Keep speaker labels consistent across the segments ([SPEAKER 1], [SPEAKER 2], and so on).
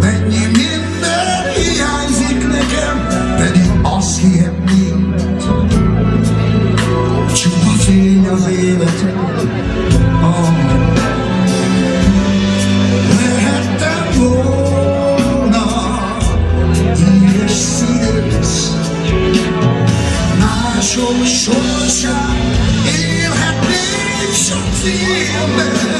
[SPEAKER 1] mennyi minden hiányzik nekem, pedig azt hihetném, csupa fény az élet. Ah. Lehettem volna híres színész, mások sorsát élhetnék sok filmben.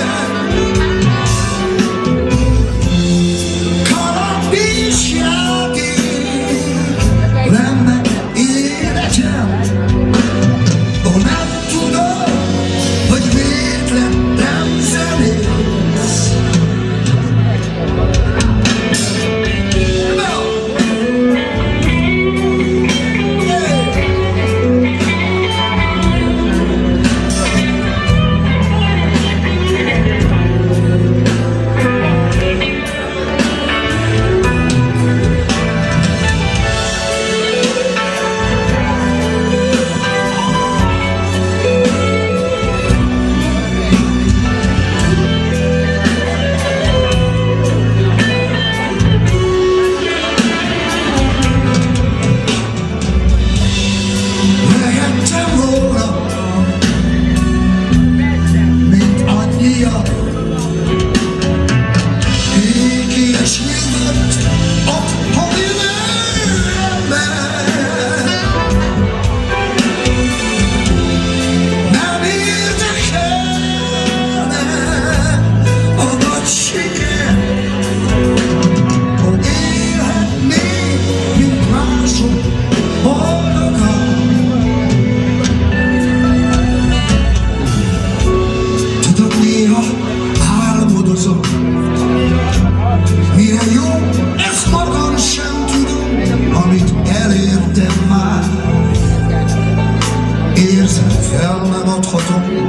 [SPEAKER 1] Fel nem adhatom.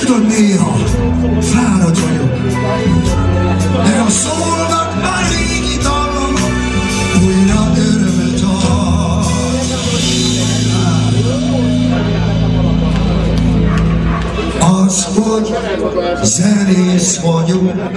[SPEAKER 1] Tudod, néha fáradt vagyok, de ha szólnak a régi dallamok, újra örömet ad. Az, hogy zenész na, na.